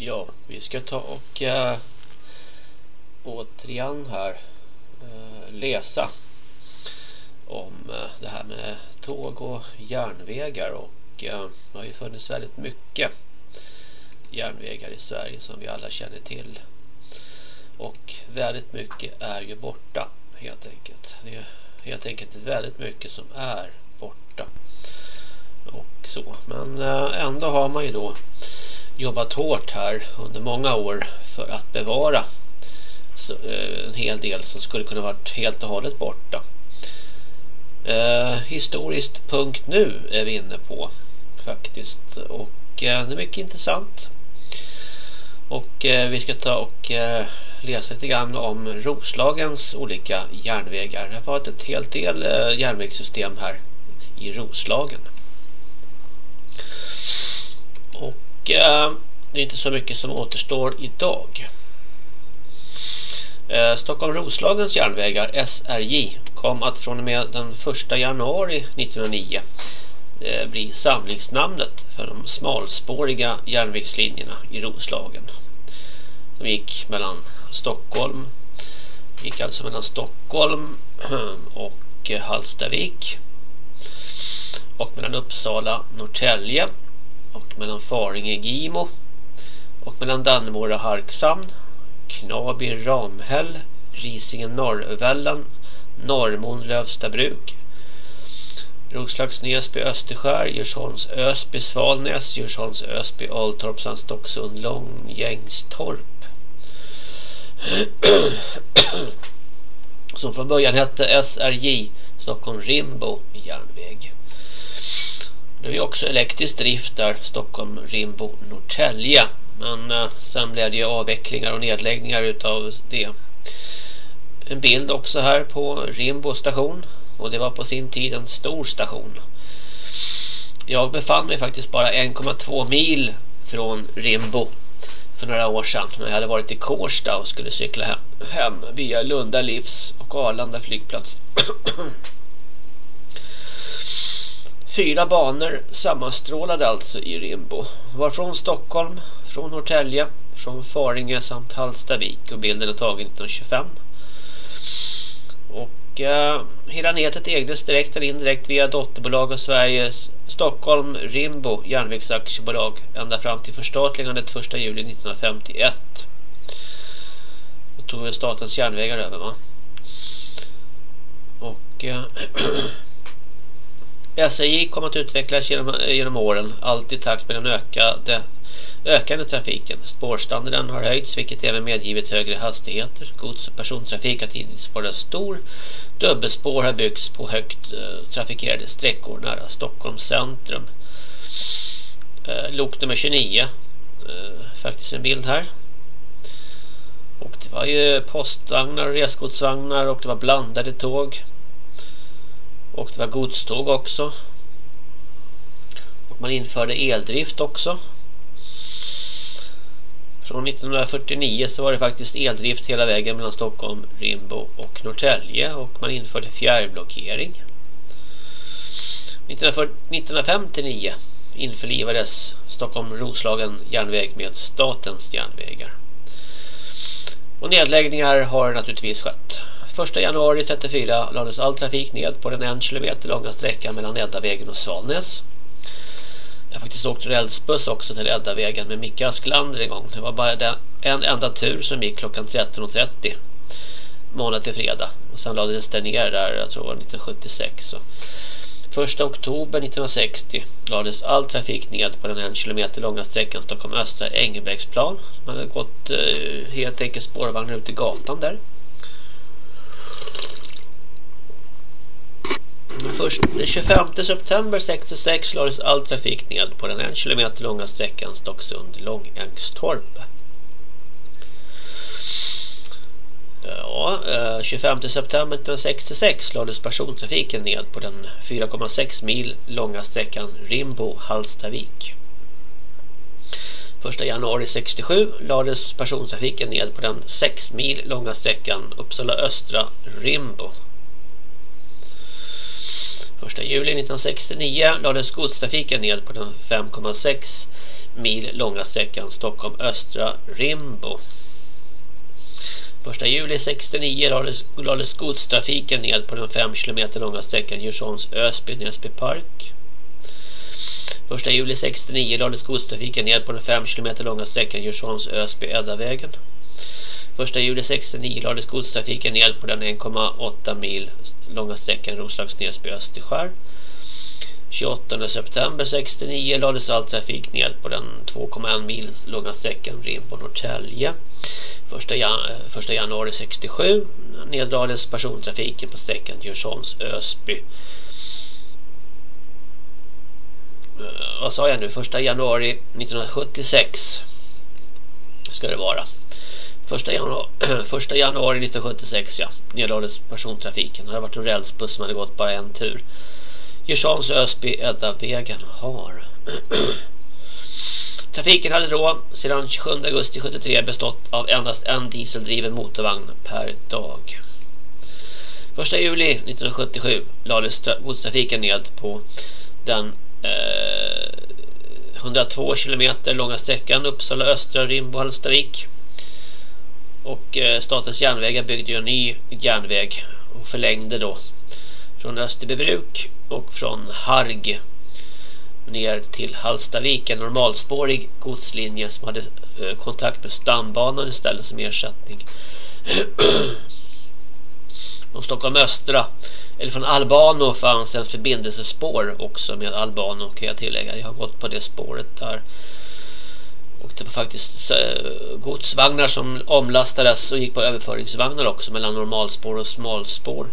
Ja, vi ska ta och äh, återigen här äh, läsa om äh, det här med tåg och järnvägar och äh, det har ju funnits väldigt mycket järnvägar i Sverige som vi alla känner till. Och väldigt mycket är ju borta helt enkelt. Det är helt enkelt väldigt mycket som är borta. Och så. Men ändå har man ju då jobbat hårt här under många år för att bevara eh, en hel del som skulle kunna varit helt och hållet borta. Eh, historiskt punkt nu är vi inne på faktiskt och eh, det är mycket intressant. Och eh, vi ska ta och eh, läsa lite grann om Roslagens olika järnvägar. Det har varit ett helt del eh, järnvägssystem här i Roslagen. Och eh, det är inte så mycket som återstår idag. Eh, Stockholm Roslagens järnvägar SRJ kom att från och med den 1 januari 1909 eh, bli samlingsnamnet för de smalspåriga järnvägslinjerna i Roslagen. De gick mellan Stockholm gick alltså mellan Stockholm och Hallstavik och mellan Uppsala Norrtälje mellan Faringe Gimo och mellan Dannemora Harkshamn, Knaby Ramhäll, Risingen Norrvällan, Norrmon Lövstabruk, Roslags Näsby Österskär, Djursholms Ösby Svalnäs, Djursholms Ösby Altorp samt Stocksund Långgängstorp. Som från början hette SRJ Stockholm Rimbo järnväg. Det är också elektrisk drift där Stockholm, Rimbo, Norrtälje. Men eh, sen blev det ju avvecklingar och nedläggningar utav det. En bild också här på Rimbo station. Och det var på sin tid en stor station. Jag befann mig faktiskt bara 1,2 mil från Rimbo för några år sedan när jag hade varit i Kårsta och skulle cykla hem, hem via Lunda Livs och Arlanda flygplats. Fyra banor sammanstrålade alltså i Rimbo. Var från Stockholm, från Norrtälje, från Faringe samt Hallstavik och bilden är tagen 1925. Och eh, hela nätet ägdes direkt eller indirekt via dotterbolag av Sveriges Stockholm Rimbo järnvägsaktiebolag ända fram till förstatligandet 1 juli 1951. Då tog statens järnvägar över va? Och eh, SJ kommer att utvecklas genom, genom åren, allt i takt med den ökade, ökande trafiken. Spårstandarden har höjts vilket även medgivit högre hastigheter. Gods- och persontrafik har tidigt varit stor. Dubbelspår har byggts på högt eh, trafikerade sträckor nära Stockholms centrum. Eh, lok nummer 29. Eh, faktiskt en bild här. Och det var ju postvagnar och resgodsvagnar och det var blandade tåg. Och det var godståg också. Och man införde eldrift också. Från 1949 så var det faktiskt eldrift hela vägen mellan Stockholm, Rimbo och Norrtälje och man införde fjärrblockering. 1959 införlivades Stockholm-Roslagen järnväg med statens järnvägar. Och nedläggningar har naturligtvis skett. 1 januari 34 lades all trafik ned på den en kilometer långa sträckan mellan Eddavägen och Svalnäs. Jag har faktiskt åkt rälsbuss också till Eddavägen med Micke Asklander en gång. Det var bara en enda tur som gick klockan 13.30 månad till fredag. Och sen lades det ner där, jag tror 1976. Så 1 oktober 1960 lades all trafik ned på den en kilometer långa sträckan Stockholm Östra Engelbrektsplan. Man hade gått eh, helt enkelt spårvagnar ut i gatan där. Först den 25 september 66 lades all trafik ned på den en kilometer långa sträckan Stocksund-Långängstorp. Ja, eh, 25 september 1966 lades persontrafiken ned på den 4,6 mil långa sträckan Rimbo-Hallstavik. 1 januari 67 lades persontrafiken ned på den 6 mil långa sträckan Uppsala Östra Rimbo 1 juli 1969 lades godstrafiken ned på den 5,6 mil långa sträckan Stockholm Östra Rimbo. 1 juli 1969 lades, lades godstrafiken ned på den 5 km långa sträckan Djursholms Ösby Näsby Park. 1 juli 1969 lades godstrafiken ned på den 5 km långa sträckan Djursholms Ösby Eddavägen. Första juli 1969 lades godstrafiken ned på den 1,8 mil långa sträckan Roslags Näsby Österskär. 28 september 69 lades all trafik ned på den 2,1 mil långa sträckan Rimbo-Norrtälje. 1 januari 67 nedlades persontrafiken på sträckan Djursholms Ösby. Eh, vad sa jag nu? 1 januari 1976 ska det vara. 1 januari, 1 januari 1976 ja, nedlades persontrafiken. Det hade varit en rälsbuss som hade gått bara en tur. Djursholms Ösby Eddavägen har. Trafiken hade då sedan 27 augusti 73 bestått av endast en dieseldriven motorvagn per dag. 1 juli 1977 lades godstrafiken ned på den eh, 102 kilometer långa sträckan Uppsala Östra Rimbo Hallstavik. Och eh, Statens järnvägar byggde ju en ny järnväg och förlängde då från Österbybruk och från Harg ner till Hallstavik en normalspårig godslinje som hade eh, kontakt med stambanan istället som ersättning. Från Stockholm Östra eller från Albano fanns en förbindelsespår också med Albano kan jag tillägga. Jag har gått på det spåret där. Och det var faktiskt eh, godsvagnar som omlastades och gick på överföringsvagnar också mellan normalspår och smalspår.